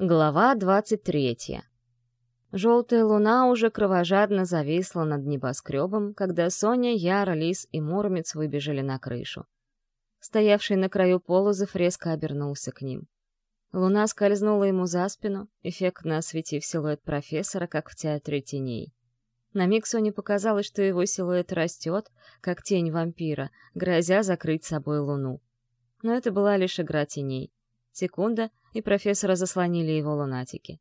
Глава 23. Желтая луна уже кровожадно зависла над небоскребом, когда Соня, Яра, Лис и Муромец выбежали на крышу. Стоявший на краю полозов резко обернулся к ним. Луна скользнула ему за спину, эффектно осветив силуэт профессора, как в театре теней. На миг Соне показалось, что его силуэт растет, как тень вампира, грозя закрыть собой луну. Но это была лишь игра теней. Секунда, и профессора заслонили его лунатики.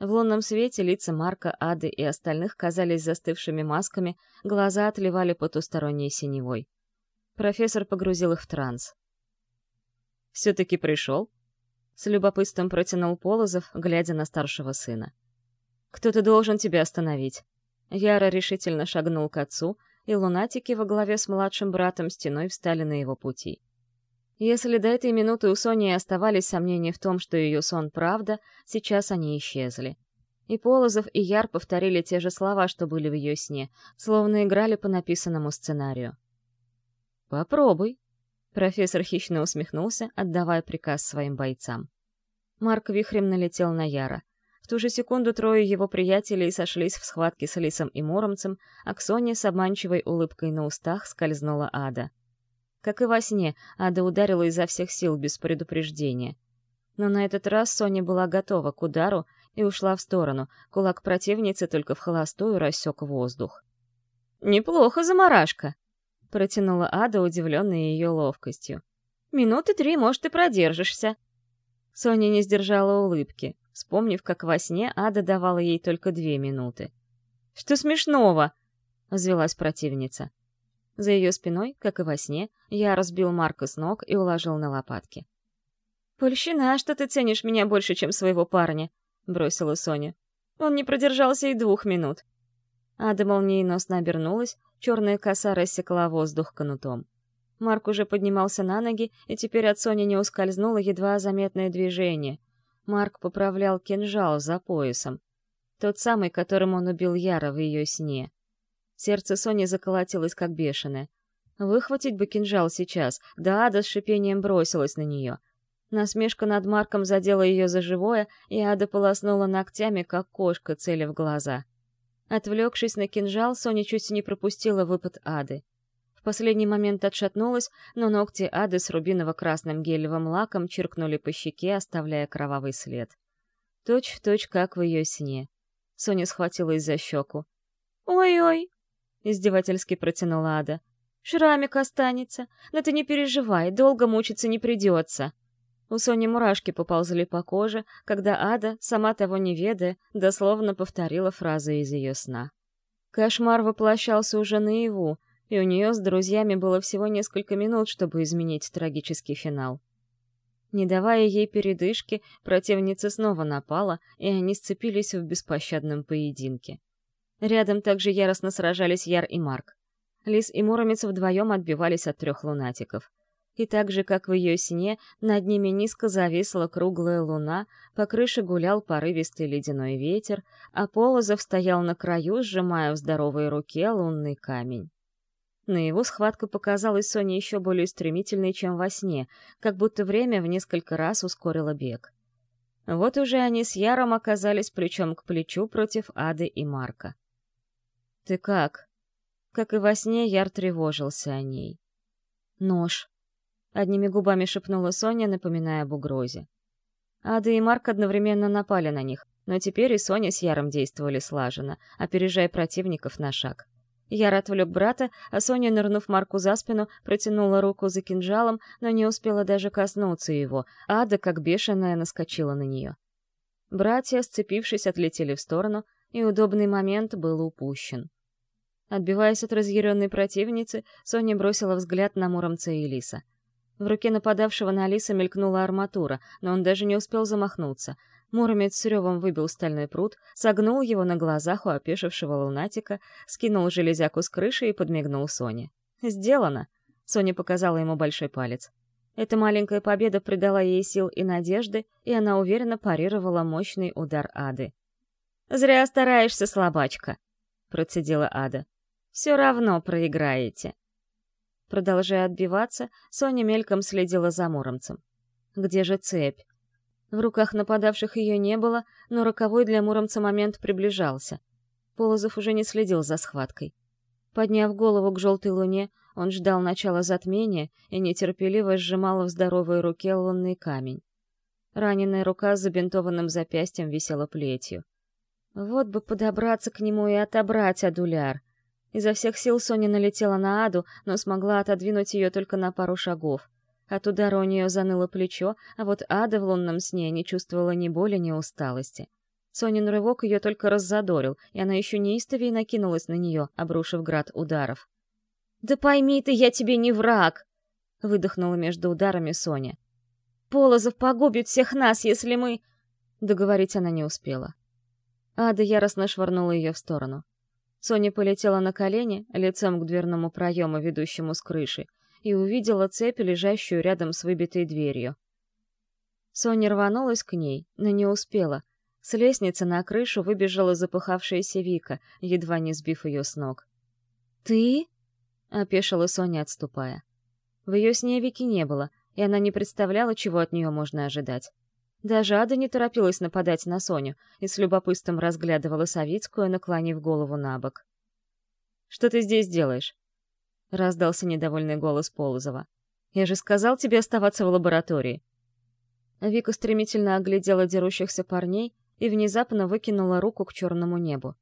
В лунном свете лица Марка, Ады и остальных казались застывшими масками, глаза отливали потусторонней синевой. Профессор погрузил их в транс. «Все-таки пришел?» С любопытством протянул Полозов, глядя на старшего сына. «Кто-то должен тебя остановить». Яра решительно шагнул к отцу, и лунатики во главе с младшим братом стеной встали на его пути. Если до этой минуты у Сони оставались сомнения в том, что ее сон — правда, сейчас они исчезли. И Полозов, и Яр повторили те же слова, что были в ее сне, словно играли по написанному сценарию. «Попробуй», — профессор хищно усмехнулся, отдавая приказ своим бойцам. Марк вихрем налетел на Яра. В ту же секунду трое его приятелей сошлись в схватке с Лисом и Муромцем, а к Соне с обманчивой улыбкой на устах скользнула Ада. Как и во сне, Ада ударила изо всех сил без предупреждения. Но на этот раз Соня была готова к удару и ушла в сторону. Кулак противницы только в холостую рассек воздух. «Неплохо, заморашка!» — протянула Ада, удивленная ее ловкостью. «Минуты три, может, и продержишься». Соня не сдержала улыбки, вспомнив, как во сне Ада давала ей только две минуты. «Что смешного?» — взвелась противница. За ее спиной, как и во сне, я разбил Марка с ног и уложил на лопатки. «Польщина, что ты ценишь меня больше, чем своего парня», — бросила Соня. Он не продержался и двух минут. Ада молниеносно обернулась, черная коса рассекла воздух канутом. Марк уже поднимался на ноги, и теперь от Сони не ускользнуло едва заметное движение. Марк поправлял кинжал за поясом. Тот самый, которым он убил Яра в ее сне. Сердце Сони заколотилось, как бешеное. Выхватить бы кинжал сейчас, да Ада с шипением бросилась на нее. Насмешка над Марком задела ее за живое, и Ада полоснула ногтями, как кошка, целя в глаза. Отвлекшись на кинжал, Соня чуть не пропустила выпад Ады. В последний момент отшатнулась, но ногти Ады с рубиново-красным гелевым лаком чиркнули по щеке, оставляя кровавый след. Точь в точь, как в ее сне. Соня схватилась за щеку. «Ой-ой!» — издевательски протянула Ада. «Шрамик останется, но ты не переживай, долго мучиться не придется». У Сони мурашки поползли по коже, когда Ада, сама того не ведая, дословно повторила фразу из ее сна. Кошмар воплощался уже наяву, и у нее с друзьями было всего несколько минут, чтобы изменить трагический финал. Не давая ей передышки, противница снова напала, и они сцепились в беспощадном поединке. Рядом также яростно сражались Яр и Марк. Лис и Муромец вдвоем отбивались от трех лунатиков. И так же, как в ее сне, над ними низко зависла круглая луна, по крыше гулял порывистый ледяной ветер, а Полозов стоял на краю, сжимая в здоровой руке лунный камень. На его схватка показалась Соне еще более стремительной, чем во сне, как будто время в несколько раз ускорило бег. Вот уже они с Яром оказались плечом к плечу против Ады и Марка. «Ты как?» Как и во сне, Яр тревожился о ней. «Нож», — одними губами шепнула Соня, напоминая об угрозе. Ада и Марк одновременно напали на них, но теперь и Соня с Яром действовали слаженно, опережая противников на шаг. Яр отвлек брата, а Соня, нырнув Марку за спину, протянула руку за кинжалом, но не успела даже коснуться его. Ада, как бешеная, наскочила на нее. Братья, сцепившись, отлетели в сторону, и удобный момент был упущен. Отбиваясь от разъяренной противницы, Соня бросила взгляд на Муромца и Лиса. В руке нападавшего на Лиса мелькнула арматура, но он даже не успел замахнуться. Муромец с ревом выбил стальной пруд, согнул его на глазах у опешившего лунатика, скинул железяку с крыши и подмигнул Соне. «Сделано!» — Соня показала ему большой палец. Эта маленькая победа придала ей сил и надежды, и она уверенно парировала мощный удар Ады. «Зря стараешься, слабачка!» — процедила Ада все равно проиграете. Продолжая отбиваться, Соня мельком следила за Муромцем. Где же цепь? В руках нападавших ее не было, но роковой для Муромца момент приближался. Полозов уже не следил за схваткой. Подняв голову к желтой луне, он ждал начала затмения и нетерпеливо сжимал в здоровой руке лунный камень. Раненая рука с забинтованным запястьем висела плетью. Вот бы подобраться к нему и отобрать адуляр. Изо всех сил Соня налетела на Аду, но смогла отодвинуть ее только на пару шагов. От удара у нее заныло плечо, а вот Ада в лунном сне не чувствовала ни боли, ни усталости. Сонин рывок ее только раззадорил, и она еще неистовее накинулась на нее, обрушив град ударов. «Да пойми ты, я тебе не враг!» — выдохнула между ударами Соня. «Полозов погубит всех нас, если мы...» Договорить она не успела. Ада яростно швырнула ее в сторону. Соня полетела на колени, лицом к дверному проему, ведущему с крыши, и увидела цепь, лежащую рядом с выбитой дверью. Соня рванулась к ней, но не успела. С лестницы на крышу выбежала запыхавшаяся Вика, едва не сбив ее с ног. «Ты?» — опешила Соня, отступая. В ее сне Вики не было, и она не представляла, чего от нее можно ожидать. Даже Ада не торопилась нападать на Соню и с любопытством разглядывала Савицкую, наклонив голову на бок. «Что ты здесь делаешь?» — раздался недовольный голос Полозова. «Я же сказал тебе оставаться в лаборатории». Вика стремительно оглядела дерущихся парней и внезапно выкинула руку к черному небу.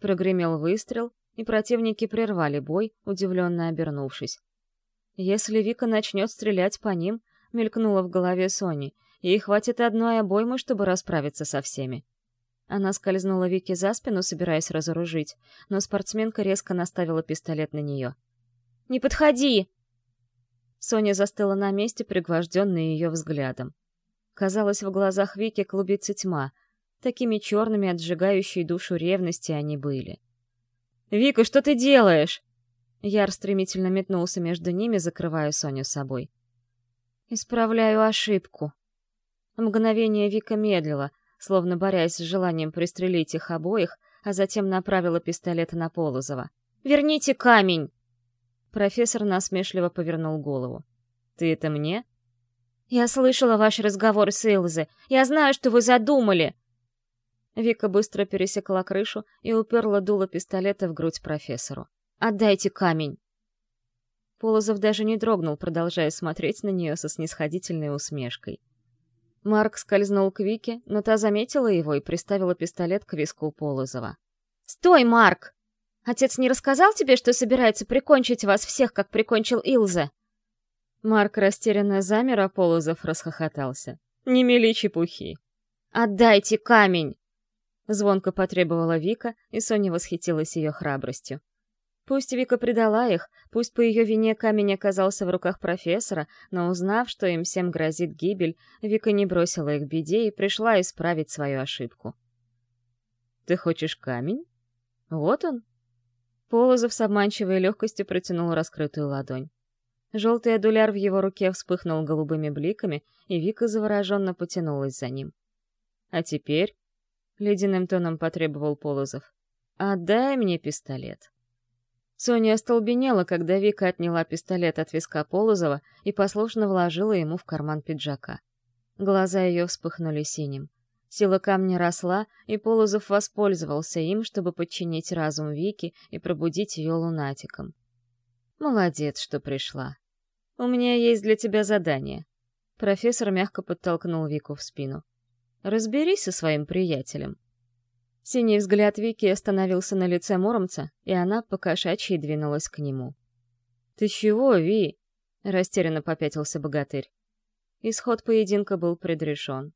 Прогремел выстрел, и противники прервали бой, удивленно обернувшись. Если Вика начнет стрелять по ним, мелькнуло в голове Сони, ей хватит одной обоймы, чтобы расправиться со всеми. Она скользнула Вике за спину, собираясь разоружить, но спортсменка резко наставила пистолет на нее. «Не подходи!» Соня застыла на месте, пригвожденная ее взглядом. Казалось, в глазах Вики клубится тьма. Такими черными, отжигающей душу ревности они были. «Вика, что ты делаешь?» Яр стремительно метнулся между ними, закрывая Соню собой. «Исправляю ошибку». Мгновение Вика медлила, словно борясь с желанием пристрелить их обоих, а затем направила пистолет на Полозова. «Верните камень!» Профессор насмешливо повернул голову. «Ты это мне?» «Я слышала ваш разговор с Илзе. Я знаю, что вы задумали!» Вика быстро пересекла крышу и уперла дуло пистолета в грудь профессору. Отдайте камень!» Полозов даже не дрогнул, продолжая смотреть на нее со снисходительной усмешкой. Марк скользнул к Вике, но та заметила его и приставила пистолет к виску Полозова. «Стой, Марк! Отец не рассказал тебе, что собирается прикончить вас всех, как прикончил Илзе?» Марк растерянно замер, а Полозов расхохотался. «Не мели чепухи!» «Отдайте камень!» Звонко потребовала Вика, и Соня восхитилась ее храбростью. Пусть Вика предала их, пусть по ее вине камень оказался в руках профессора, но узнав, что им всем грозит гибель, Вика не бросила их беде и пришла исправить свою ошибку. «Ты хочешь камень? Вот он!» Полозов с обманчивой легкостью протянул раскрытую ладонь. Желтый адуляр в его руке вспыхнул голубыми бликами, и Вика завороженно потянулась за ним. «А теперь...» — ледяным тоном потребовал Полозов. «Отдай мне пистолет». Соня остолбенела, когда Вика отняла пистолет от виска Полозова и послушно вложила ему в карман пиджака. Глаза ее вспыхнули синим. Сила камня росла, и Полозов воспользовался им, чтобы подчинить разум Вики и пробудить ее лунатиком. «Молодец, что пришла. У меня есть для тебя задание». Профессор мягко подтолкнул Вику в спину. «Разберись со своим приятелем». Синий взгляд Вики остановился на лице Муромца, и она по-кошачьи двинулась к нему. «Ты чего, Ви?» — растерянно попятился богатырь. Исход поединка был предрешен.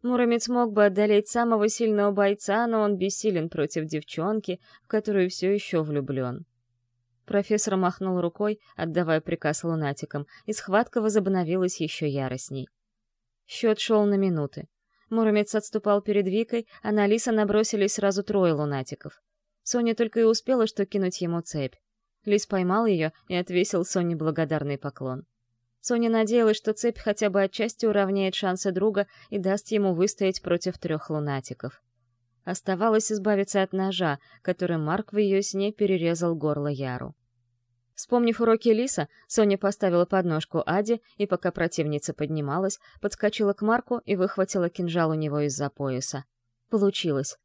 Муромец мог бы одолеть самого сильного бойца, но он бессилен против девчонки, в которую все еще влюблен. Профессор махнул рукой, отдавая приказ лунатикам, и схватка возобновилась еще яростней. Счет шел на минуты. Муромец отступал перед Викой, а на Лиса набросились сразу трое лунатиков. Соня только и успела что кинуть ему цепь. Лис поймал ее и отвесил Соне благодарный поклон. Соня надеялась, что цепь хотя бы отчасти уравняет шансы друга и даст ему выстоять против трех лунатиков. Оставалось избавиться от ножа, которым Марк в ее сне перерезал горло Яру. Вспомнив уроки Лиса, Соня поставила подножку Аде и, пока противница поднималась, подскочила к Марку и выхватила кинжал у него из-за пояса. Получилось.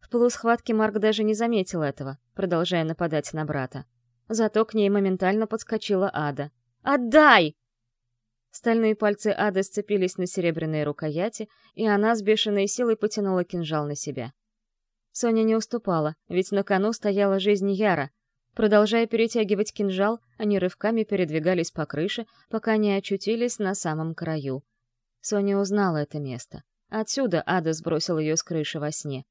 В полусхватке Марк даже не заметил этого, продолжая нападать на брата. Зато к ней моментально подскочила Ада. «Отдай!» Стальные пальцы Ады сцепились на серебряной рукояти, и она с бешеной силой потянула кинжал на себя. Соня не уступала, ведь на кону стояла жизнь Яра, Продолжая перетягивать кинжал, они рывками передвигались по крыше, пока не очутились на самом краю. Соня узнала это место. Отсюда Ада сбросил ее с крыши во сне.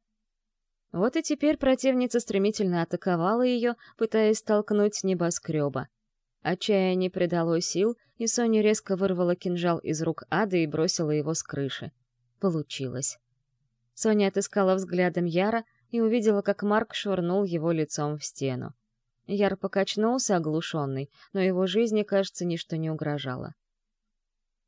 Вот и теперь противница стремительно атаковала ее, пытаясь столкнуть с небоскреба. Отчаяние придало сил, и Соня резко вырвала кинжал из рук Ады и бросила его с крыши. Получилось. Соня отыскала взглядом Яра и увидела, как Марк швырнул его лицом в стену. Яр покачнулся, оглушенный, но его жизни, кажется, ничто не угрожало.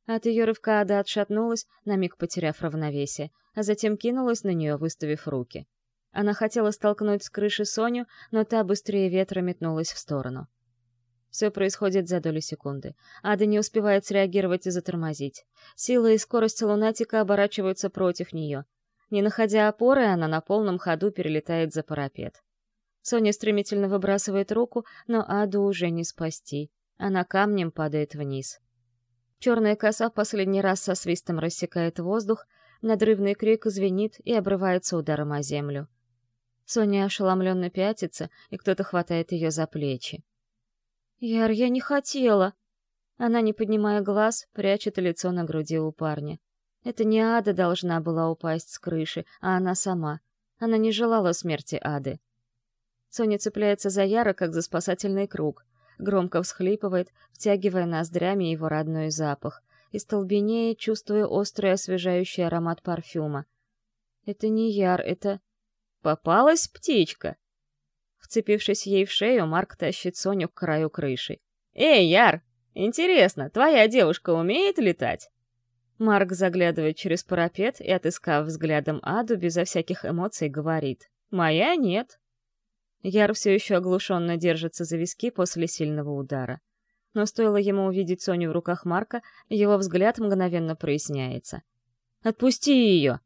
От ее рывка Ада отшатнулась, на миг потеряв равновесие, а затем кинулась на нее, выставив руки. Она хотела столкнуть с крыши Соню, но та быстрее ветра метнулась в сторону. Все происходит за долю секунды. Ада не успевает среагировать и затормозить. Сила и скорость лунатика оборачиваются против нее. Не находя опоры, она на полном ходу перелетает за парапет. Соня стремительно выбрасывает руку, но Аду уже не спасти. Она камнем падает вниз. Черная коса последний раз со свистом рассекает воздух, надрывный крик звенит и обрывается ударом о землю. Соня ошеломленно пятится, и кто-то хватает ее за плечи. «Яр, я не хотела!» Она, не поднимая глаз, прячет лицо на груди у парня. Это не Ада должна была упасть с крыши, а она сама. Она не желала смерти Ады. Соня цепляется за Яра, как за спасательный круг. Громко всхлипывает, втягивая ноздрями его родной запах. И столбенеет, чувствуя острый освежающий аромат парфюма. Это не Яр, это... Попалась птичка! Вцепившись ей в шею, Марк тащит Соню к краю крыши. «Эй, Яр! Интересно, твоя девушка умеет летать?» Марк заглядывает через парапет и, отыскав взглядом Аду, безо всяких эмоций говорит. «Моя нет». Яр все еще оглушенно держится за виски после сильного удара. Но стоило ему увидеть Соню в руках Марка, его взгляд мгновенно проясняется. «Отпусти ее!»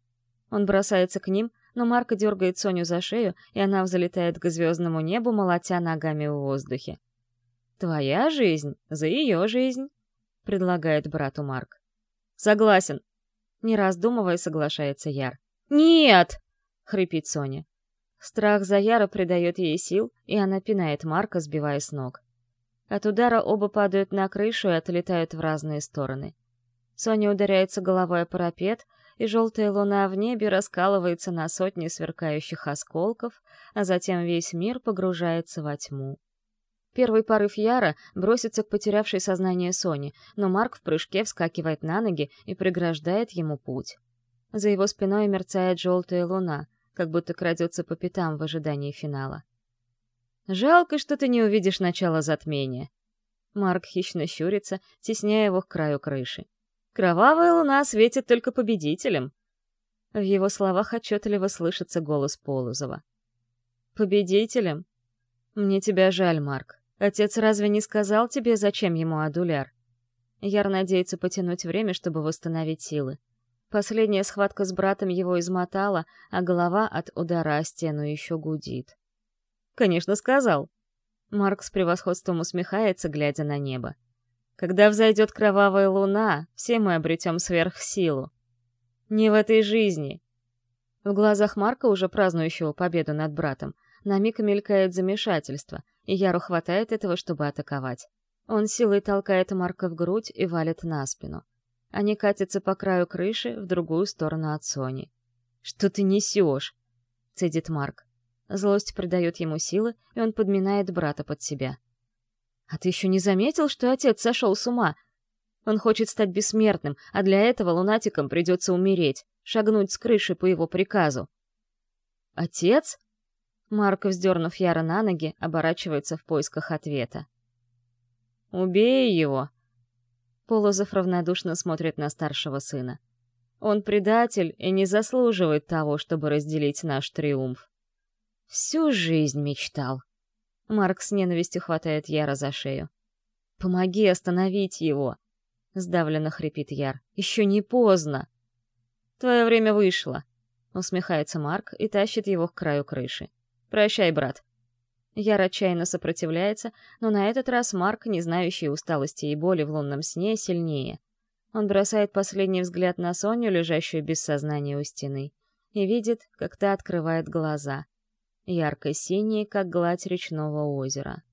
Он бросается к ним, но Марк дергает Соню за шею, и она взлетает к звездному небу, молотя ногами в воздухе. «Твоя жизнь за ее жизнь», — предлагает брату Марк. «Согласен», — не раздумывая соглашается Яр. «Нет!» — хрипит Соня. Страх за Яра придает ей сил, и она пинает Марка, сбивая с ног. От удара оба падают на крышу и отлетают в разные стороны. Соня ударяется головой о парапет, и желтая луна в небе раскалывается на сотни сверкающих осколков, а затем весь мир погружается во тьму. Первый порыв Яра бросится к потерявшей сознание Соне, но Марк в прыжке вскакивает на ноги и преграждает ему путь. За его спиной мерцает желтая луна, как будто крадется по пятам в ожидании финала. «Жалко, что ты не увидишь начало затмения». Марк хищно щурится, тесняя его к краю крыши. «Кровавая луна светит только победителям». В его словах отчетливо слышится голос Полозова. «Победителям? Мне тебя жаль, Марк. Отец разве не сказал тебе, зачем ему адуляр?» Яр надеется потянуть время, чтобы восстановить силы. Последняя схватка с братом его измотала, а голова от удара о стену еще гудит. «Конечно, сказал!» Марк с превосходством усмехается, глядя на небо. «Когда взойдет кровавая луна, все мы обретем сверхсилу. Не в этой жизни!» В глазах Марка, уже празднующего победу над братом, на миг мелькает замешательство, и Яру хватает этого, чтобы атаковать. Он силой толкает Марка в грудь и валит на спину. Они катятся по краю крыши в другую сторону от Сони. «Что ты несешь?» — цедит Марк. Злость придает ему силы, и он подминает брата под себя. «А ты еще не заметил, что отец сошел с ума? Он хочет стать бессмертным, а для этого лунатикам придется умереть, шагнуть с крыши по его приказу». «Отец?» Марк, вздернув Яра на ноги, оборачивается в поисках ответа. «Убей его!» Полозов равнодушно смотрит на старшего сына. Он предатель и не заслуживает того, чтобы разделить наш триумф. Всю жизнь мечтал. Марк с ненавистью хватает Яра за шею. «Помоги остановить его!» — сдавленно хрипит Яр. «Еще не поздно!» «Твое время вышло!» — усмехается Марк и тащит его к краю крыши. «Прощай, брат!» Яр отчаянно сопротивляется, но на этот раз Марк, не знающий усталости и боли в лунном сне, сильнее. Он бросает последний взгляд на Соню, лежащую без сознания у стены, и видит, как та открывает глаза. Ярко-синие, как гладь речного озера.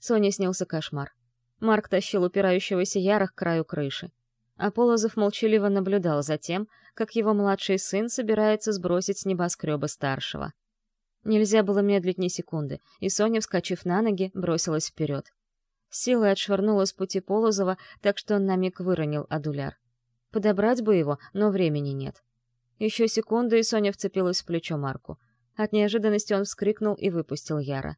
Соне снился кошмар. Марк тащил упирающегося Яра к краю крыши. А Полозов молчаливо наблюдал за тем, как его младший сын собирается сбросить с небоскреба старшего. Нельзя было медлить ни секунды, и Соня, вскочив на ноги, бросилась вперед. Силой отшвырнула с пути Полозова, так что он на миг выронил адуляр. Подобрать бы его, но времени нет. Еще секунду, и Соня вцепилась в плечо Марку. От неожиданности он вскрикнул и выпустил Яра.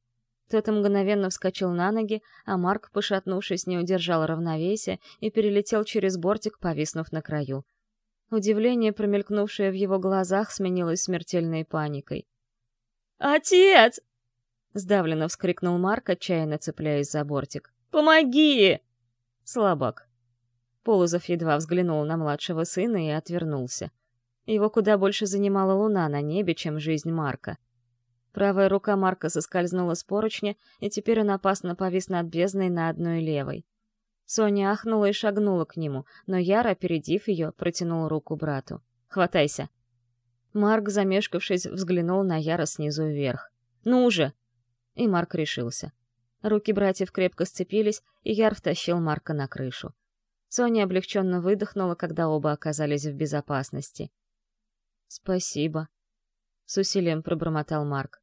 Тот мгновенно вскочил на ноги, а Марк, пошатнувшись, не удержал равновесия и перелетел через бортик, повиснув на краю. Удивление, промелькнувшее в его глазах, сменилось смертельной паникой. «Отец!» — сдавленно вскрикнул Марк, отчаянно цепляясь за бортик. «Помоги!» Слабак. Полозов едва взглянул на младшего сына и отвернулся. Его куда больше занимала луна на небе, чем жизнь Марка. Правая рука Марка соскользнула с поручня, и теперь он опасно повис над бездной на одной левой. Соня ахнула и шагнула к нему, но Яр, опередив ее, протянул руку брату. «Хватайся!» Марк, замешкавшись, взглянул на Яра снизу вверх. «Ну же!» И Марк решился. Руки братьев крепко сцепились, и Яр втащил Марка на крышу. Соня облегченно выдохнула, когда оба оказались в безопасности. «Спасибо», — с усилием пробормотал Марк.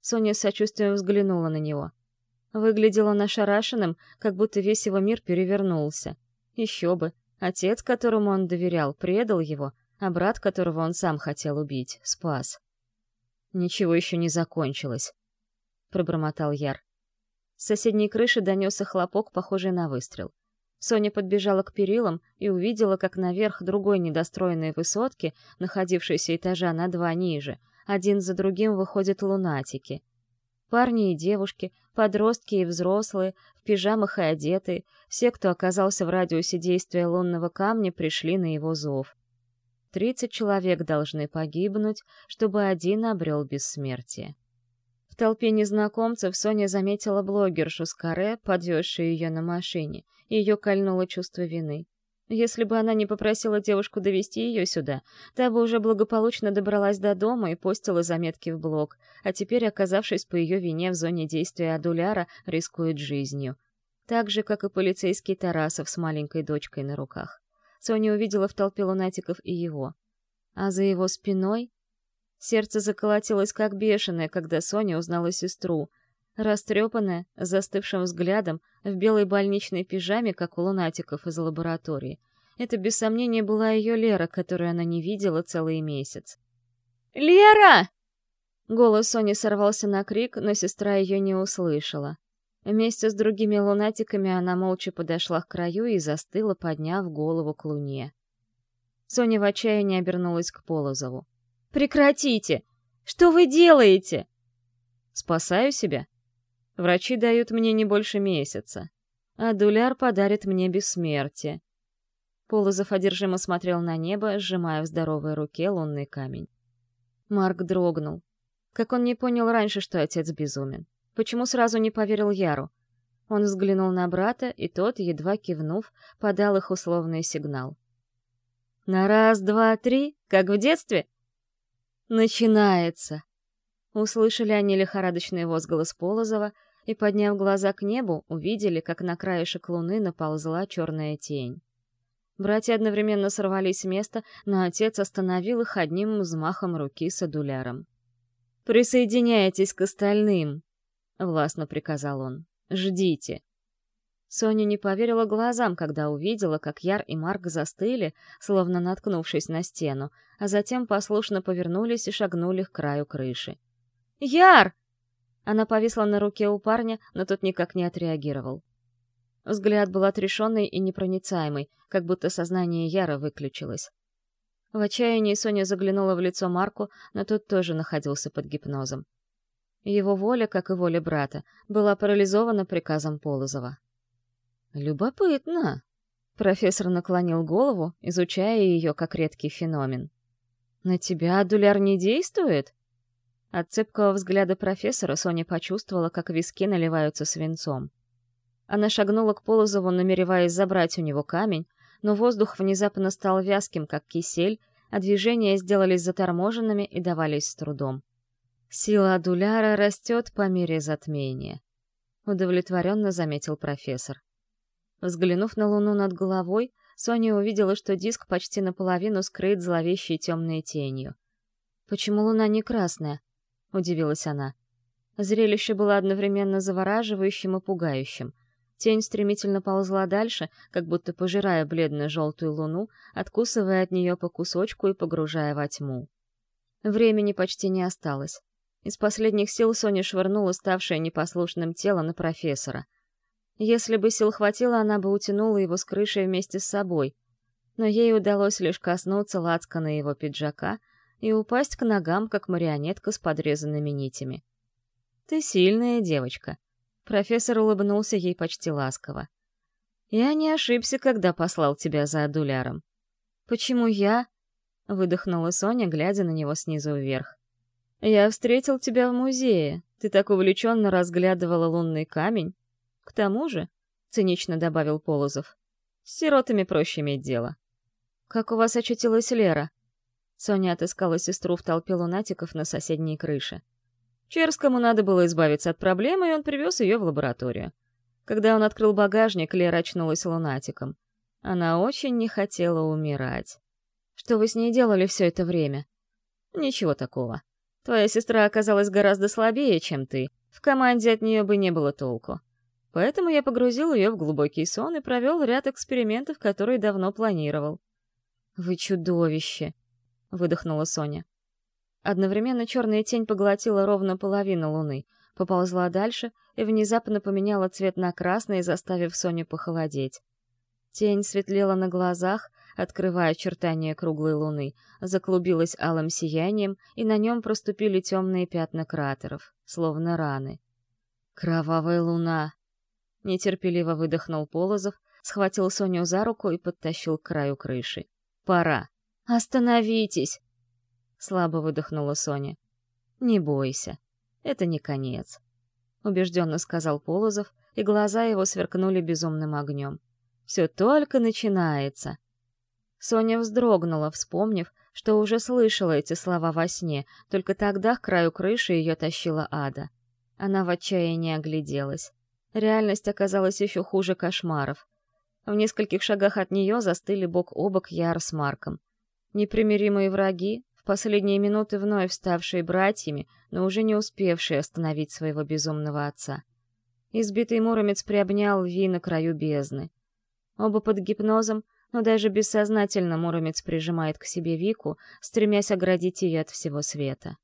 Соня с сочувствием взглянула на него. Выглядел он ошарашенным, как будто весь его мир перевернулся. Еще бы, отец, которому он доверял, предал его, а брат, которого он сам хотел убить, спас. «Ничего еще не закончилось», — пробормотал Яр. С соседней крыши донесся хлопок, похожий на выстрел. Соня подбежала к перилам и увидела, как наверх другой недостроенной высотки, находившейся этажа на два ниже, один за другим выходят лунатики. Парни и девушки, подростки и взрослые, в пижамах и одетые, все, кто оказался в радиусе действия лунного камня, пришли на его зов. Тридцать человек должны погибнуть, чтобы один обрел бессмертие. В толпе незнакомцев Соня заметила блогершу с каре, подвезшую ее на машине, и ее кольнуло чувство вины. Если бы она не попросила девушку довести ее сюда, та бы уже благополучно добралась до дома и постила заметки в блог, а теперь, оказавшись по ее вине в зоне действия Адуляра, рискует жизнью. Так же, как и полицейский Тарасов с маленькой дочкой на руках. Соня увидела в толпе лунатиков и его. А за его спиной... Сердце заколотилось как бешеное, когда Соня узнала сестру. Растрепанная, с застывшим взглядом, в белой больничной пижаме, как у лунатиков из лаборатории. Это, без сомнения, была ее Лера, которую она не видела целый месяц. «Лера!» Голос Сони сорвался на крик, но сестра ее не услышала. Вместе с другими лунатиками она молча подошла к краю и застыла, подняв голову к луне. Соня в отчаянии обернулась к Полозову. «Прекратите! Что вы делаете?» «Спасаю себя. Врачи дают мне не больше месяца, а дуляр подарит мне бессмертие». Полозов одержимо смотрел на небо, сжимая в здоровой руке лунный камень. Марк дрогнул. Как он не понял раньше, что отец безумен. Почему сразу не поверил Яру? Он взглянул на брата, и тот, едва кивнув, подал их условный сигнал. «На раз, два, три, как в детстве?» «Начинается!» Услышали они лихорадочный возглас Полозова и, подняв глаза к небу, увидели, как на краешек луны наползла черная тень. Братья одновременно сорвались с места, но отец остановил их одним взмахом руки с адуляром. «Присоединяйтесь к остальным!» — властно приказал он. «Ждите». Соня не поверила глазам, когда увидела, как Яр и Марк застыли, словно наткнувшись на стену, а затем послушно повернулись и шагнули к краю крыши. «Яр!» Она повисла на руке у парня, но тот никак не отреагировал. Взгляд был отрешенный и непроницаемый, как будто сознание Яра выключилось. В отчаянии Соня заглянула в лицо Марку, но тот тоже находился под гипнозом. Его воля, как и воля брата, была парализована приказом Полозова. «Любопытно!» Профессор наклонил голову, изучая ее как редкий феномен. «На тебя адуляр не действует?» От цепкого взгляда профессора Соня почувствовала, как виски наливаются свинцом. Она шагнула к Полозову, намереваясь забрать у него камень, но воздух внезапно стал вязким, как кисель, а движения сделались заторможенными и давались с трудом. Сила Адуляра растет по мере затмения, удовлетворенно заметил профессор. Взглянув на луну над головой, Соня увидела, что диск почти наполовину скрыт зловещей темной тенью. «Почему луна не красная?» — удивилась она. Зрелище было одновременно завораживающим и пугающим. Тень стремительно ползла дальше, как будто пожирая бледно-желтую луну, откусывая от нее по кусочку и погружая во тьму. Времени почти не осталось. Из последних сил Соня швырнула ставшее непослушным тело на профессора. Если бы сил хватило, она бы утянула его с крыши вместе с собой. Но ей удалось лишь коснуться лацкана его пиджака и упасть к ногам, как марионетка с подрезанными нитями. «Ты сильная девочка», — профессор улыбнулся ей почти ласково. «Я не ошибся, когда послал тебя за адуляром». «Почему я?» — выдохнула Соня, глядя на него снизу вверх. «Я встретил тебя в музее. Ты так увлеченно разглядывала лунный камень. К тому же, — цинично добавил Полозов, — с сиротами проще иметь дело». «Как у вас очутилась Лера?» Соня отыскала сестру в толпе лунатиков на соседней крыше. Черскому надо было избавиться от проблемы, и он привез ее в лабораторию. Когда он открыл багажник, Лера очнулась лунатиком. Она очень не хотела умирать. «Что вы с ней делали все это время?» «Ничего такого. Твоя сестра оказалась гораздо слабее, чем ты. В команде от нее бы не было толку. Поэтому я погрузил ее в глубокий сон и провел ряд экспериментов, которые давно планировал. «Вы чудовище!» — выдохнула Соня. Одновременно черная тень поглотила ровно половину луны, поползла дальше и внезапно поменяла цвет на красный, заставив Соню похолодеть. Тень светлела на глазах, открывая очертания круглой луны, заклубилась алым сиянием, и на нем проступили темные пятна кратеров, словно раны. «Кровавая луна!» Нетерпеливо выдохнул Полозов, схватил Соню за руку и подтащил к краю крыши. «Пора!» «Остановитесь!» Слабо выдохнула Соня. «Не бойся, это не конец», — убежденно сказал Полозов, и глаза его сверкнули безумным огнем. «Все только начинается!» Соня вздрогнула, вспомнив, что уже слышала эти слова во сне, только тогда к краю крыши ее тащила ада. Она в отчаянии огляделась. Реальность оказалась еще хуже кошмаров. В нескольких шагах от нее застыли бок о бок Яр с Марком. Непримиримые враги, в последние минуты вновь ставшие братьями, но уже не успевшие остановить своего безумного отца. Избитый Муромец приобнял Ви на краю бездны. Оба под гипнозом — но даже бессознательно Муромец прижимает к себе Вику, стремясь оградить ее от всего света.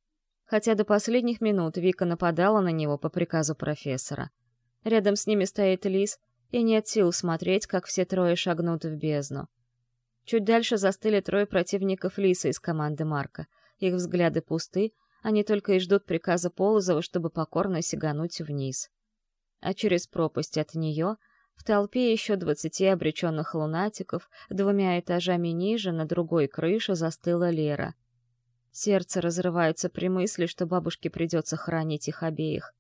Хотя до последних минут Вика нападала на него по приказу профессора. Рядом с ними стоит Лис, и нет сил смотреть, как все трое шагнут в бездну. Чуть дальше застыли трое противников Лиса из команды Марка. Их взгляды пусты, они только и ждут приказа Полозова, чтобы покорно сигануть вниз. А через пропасть от нее — в толпе еще двадцати обреченных лунатиков, двумя этажами ниже, на другой крыше, застыла Лера. Сердце разрывается при мысли, что бабушке придется хранить их обеих.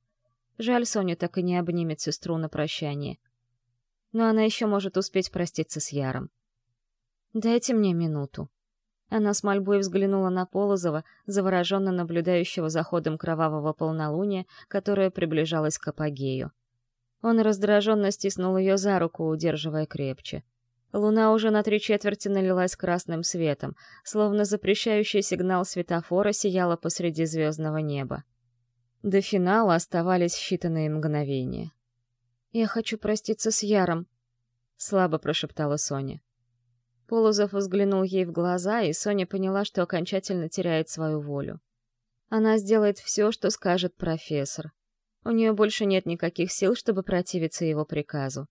Жаль, Соня так и не обнимет сестру на прощание. Но она еще может успеть проститься с Яром. «Дайте мне минуту». Она с мольбой взглянула на Полозова, завороженно наблюдающего за ходом кровавого полнолуния, которое приближалось к апогею. Он раздраженно стиснул ее за руку, удерживая крепче. Луна уже на три четверти налилась красным светом, словно запрещающий сигнал светофора сияла посреди звездного неба. До финала оставались считанные мгновения. «Я хочу проститься с Яром», — слабо прошептала Соня. Полозов взглянул ей в глаза, и Соня поняла, что окончательно теряет свою волю. Она сделает все, что скажет профессор. У нее больше нет никаких сил, чтобы противиться его приказу.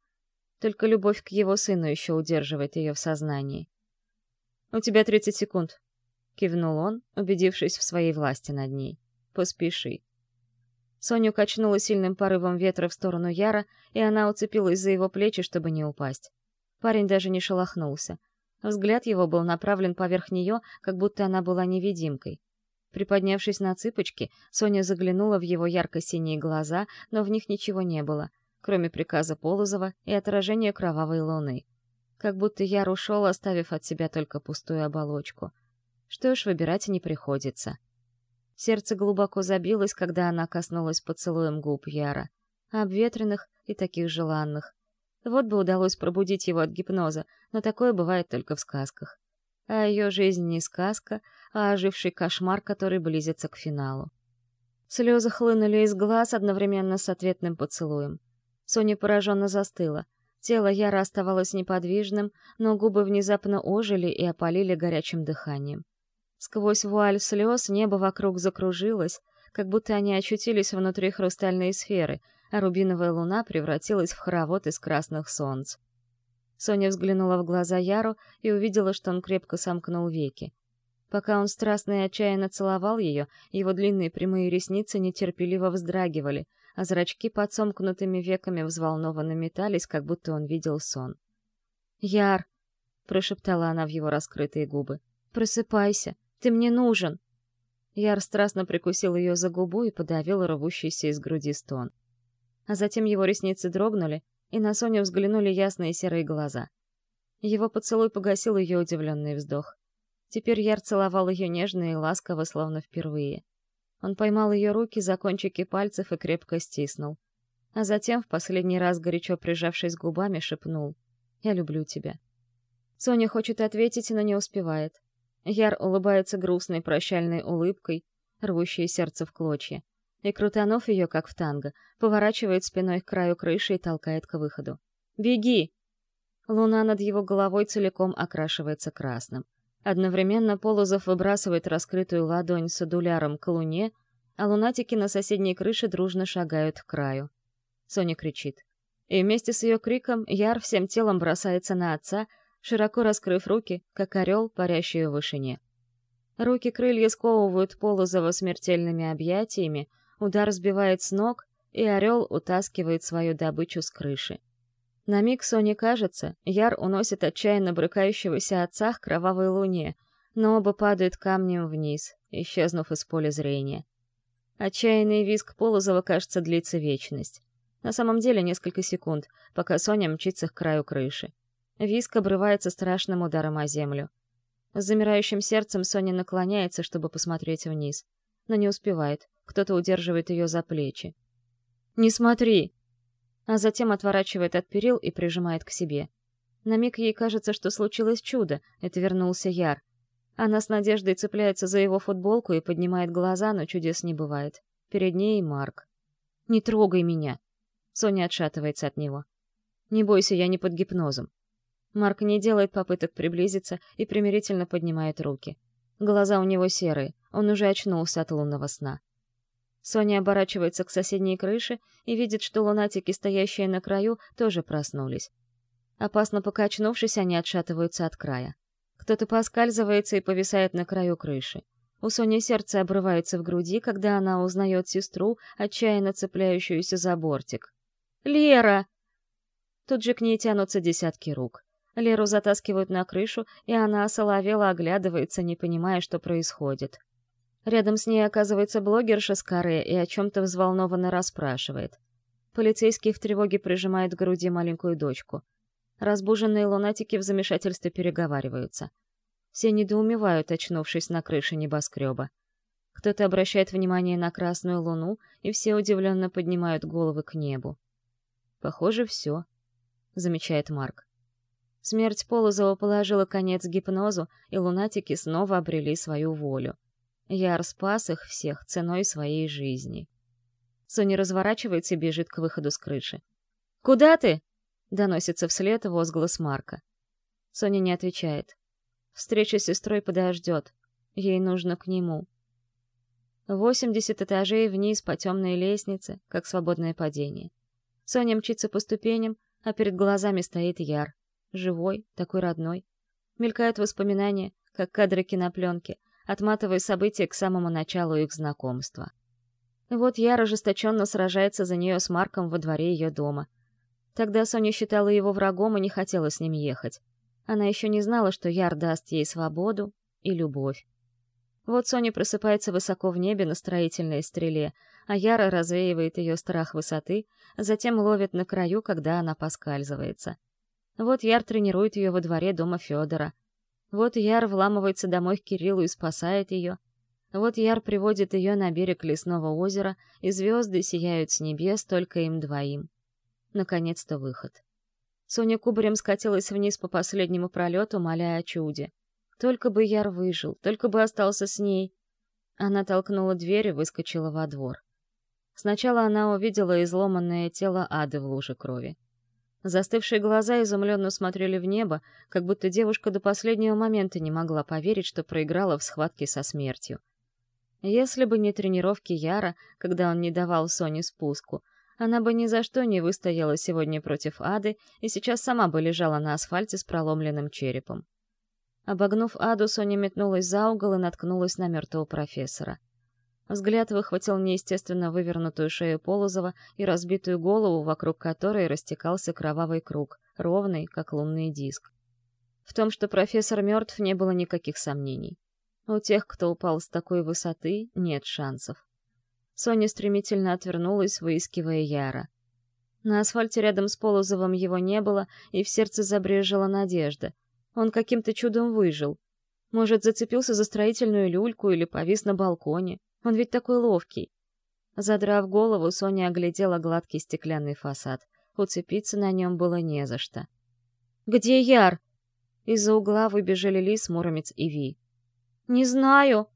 Только любовь к его сыну еще удерживает ее в сознании. «У тебя 30 секунд», — кивнул он, убедившись в своей власти над ней. «Поспеши». Соню качнуло сильным порывом ветра в сторону Яра, и она уцепилась за его плечи, чтобы не упасть. Парень даже не шелохнулся. Взгляд его был направлен поверх нее, как будто она была невидимкой. Приподнявшись на цыпочки, Соня заглянула в его ярко-синие глаза, но в них ничего не было, кроме приказа Полозова и отражения кровавой луны. Как будто Яр ушел, оставив от себя только пустую оболочку. Что ж, выбирать не приходится. Сердце глубоко забилось, когда она коснулась поцелуем губ Яра. Обветренных и таких желанных. Вот бы удалось пробудить его от гипноза, но такое бывает только в сказках. А ее жизнь не сказка, а оживший кошмар, который близится к финалу. Слезы хлынули из глаз одновременно с ответным поцелуем. Соня пораженно застыла. Тело Яра оставалось неподвижным, но губы внезапно ожили и опалили горячим дыханием. Сквозь вуаль слез небо вокруг закружилось, как будто они очутились внутри хрустальной сферы, а рубиновая луна превратилась в хоровод из красных солнц. Соня взглянула в глаза Яру и увидела, что он крепко сомкнул веки. Пока он страстно и отчаянно целовал ее, его длинные прямые ресницы нетерпеливо вздрагивали, а зрачки под сомкнутыми веками взволнованно метались, как будто он видел сон. «Яр!» — прошептала она в его раскрытые губы. «Просыпайся! Ты мне нужен!» Яр страстно прикусил ее за губу и подавил рвущийся из груди стон. А затем его ресницы дрогнули, и на Соню взглянули ясные серые глаза. Его поцелуй погасил ее удивленный вздох. Теперь Яр целовал ее нежно и ласково, словно впервые. Он поймал ее руки за кончики пальцев и крепко стиснул. А затем, в последний раз горячо прижавшись губами, шепнул «Я люблю тебя». Соня хочет ответить, но не успевает. Яр улыбается грустной прощальной улыбкой, рвущей сердце в клочья и, крутанув ее, как в танго, поворачивает спиной к краю крыши и толкает к выходу. «Беги!» Луна над его головой целиком окрашивается красным. Одновременно Полозов выбрасывает раскрытую ладонь с адуляром к луне, а лунатики на соседней крыше дружно шагают к краю. Соня кричит. И вместе с ее криком Яр всем телом бросается на отца, широко раскрыв руки, как орел, парящий в вышине. Руки крылья сковывают Полозова смертельными объятиями, Удар сбивает с ног, и орел утаскивает свою добычу с крыши. На миг Соне кажется, Яр уносит отчаянно брыкающегося отца к кровавой луне, но оба падают камнем вниз, исчезнув из поля зрения. Отчаянный визг Полозова, кажется, длится вечность. На самом деле несколько секунд, пока Соня мчится к краю крыши. Визг обрывается страшным ударом о землю. С замирающим сердцем Соня наклоняется, чтобы посмотреть вниз, но не успевает. Кто-то удерживает ее за плечи. «Не смотри!» А затем отворачивает от перил и прижимает к себе. На миг ей кажется, что случилось чудо, это вернулся Яр. Она с надеждой цепляется за его футболку и поднимает глаза, но чудес не бывает. Перед ней Марк. «Не трогай меня!» Соня отшатывается от него. «Не бойся, я не под гипнозом». Марк не делает попыток приблизиться и примирительно поднимает руки. Глаза у него серые, он уже очнулся от лунного сна. Соня оборачивается к соседней крыше и видит, что лунатики, стоящие на краю, тоже проснулись. Опасно покачнувшись, они отшатываются от края. Кто-то поскальзывается и повисает на краю крыши. У Сони сердце обрывается в груди, когда она узнает сестру, отчаянно цепляющуюся за бортик. «Лера!» Тут же к ней тянутся десятки рук. Леру затаскивают на крышу, и она осоловела оглядывается, не понимая, что происходит. Рядом с ней оказывается блогерша с каре и о чем-то взволнованно расспрашивает. Полицейский в тревоге прижимает к груди маленькую дочку. Разбуженные лунатики в замешательстве переговариваются. Все недоумевают, очнувшись на крыше небоскреба. Кто-то обращает внимание на красную луну, и все удивленно поднимают головы к небу. «Похоже, все», — замечает Марк. Смерть Полозова положила конец гипнозу, и лунатики снова обрели свою волю. Яр спас их всех ценой своей жизни. Соня разворачивается и бежит к выходу с крыши. «Куда ты?» — доносится вслед возглас Марка. Соня не отвечает. Встреча с сестрой подождет. Ей нужно к нему. Восемьдесят этажей вниз по темной лестнице, как свободное падение. Соня мчится по ступеням, а перед глазами стоит Яр. Живой, такой родной. Мелькают воспоминания, как кадры кинопленки — отматывая события к самому началу их знакомства. Вот Яр ожесточенно сражается за нее с Марком во дворе ее дома. Тогда Соня считала его врагом и не хотела с ним ехать. Она еще не знала, что Яр даст ей свободу и любовь. Вот Соня просыпается высоко в небе на строительной стреле, а Яра развеивает ее страх высоты, затем ловит на краю, когда она поскальзывается. Вот Яр тренирует ее во дворе дома Федора. Вот Яр вламывается домой к Кириллу и спасает ее. Вот Яр приводит ее на берег лесного озера, и звезды сияют с небес только им двоим. Наконец-то выход. Соня кубарем скатилась вниз по последнему пролету, моля о чуде. Только бы Яр выжил, только бы остался с ней. Она толкнула дверь и выскочила во двор. Сначала она увидела изломанное тело Ады в луже крови. Застывшие глаза изумленно смотрели в небо, как будто девушка до последнего момента не могла поверить, что проиграла в схватке со смертью. Если бы не тренировки Яра, когда он не давал Соне спуску, она бы ни за что не выстояла сегодня против Ады и сейчас сама бы лежала на асфальте с проломленным черепом. Обогнув Аду, Соня метнулась за угол и наткнулась на мертвого профессора. Взгляд выхватил неестественно вывернутую шею Полозова и разбитую голову, вокруг которой растекался кровавый круг, ровный, как лунный диск. В том, что профессор мертв, не было никаких сомнений. У тех, кто упал с такой высоты, нет шансов. Соня стремительно отвернулась, выискивая Яра. На асфальте рядом с Полозовым его не было, и в сердце забрежила надежда. Он каким-то чудом выжил. Может, зацепился за строительную люльку или повис на балконе. Он ведь такой ловкий. Задрав голову, Соня оглядела гладкий стеклянный фасад. Уцепиться на нем было не за что. «Где Яр?» Из-за угла выбежали Лис, Муромец и Ви. «Не знаю!»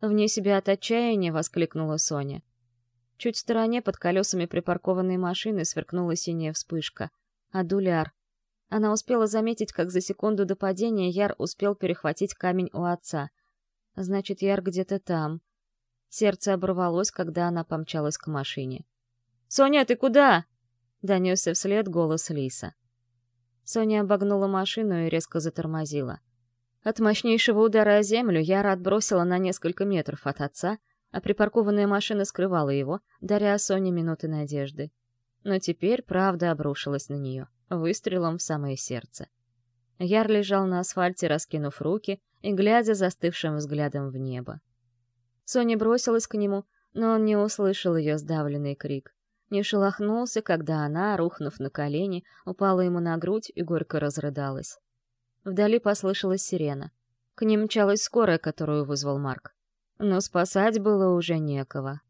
Вне себя от отчаяния воскликнула Соня. Чуть в стороне под колесами припаркованной машины сверкнула синяя вспышка. Адуляр. Она успела заметить, как за секунду до падения Яр успел перехватить камень у отца. Значит, Яр где-то там. Сердце оборвалось, когда она помчалась к машине. «Соня, ты куда?» — донесся вслед голос Лиса. Соня обогнула машину и резко затормозила. От мощнейшего удара о землю Яра отбросила на несколько метров от отца, а припаркованная машина скрывала его, даря Соне минуты надежды. Но теперь правда обрушилась на нее, выстрелом в самое сердце. Яр лежал на асфальте, раскинув руки и глядя застывшим взглядом в небо. Соня бросилась к нему, но он не услышал ее сдавленный крик. Не шелохнулся, когда она, рухнув на колени, упала ему на грудь и горько разрыдалась. Вдали послышалась сирена. К ним мчалась скорая, которую вызвал Марк. Но спасать было уже некого.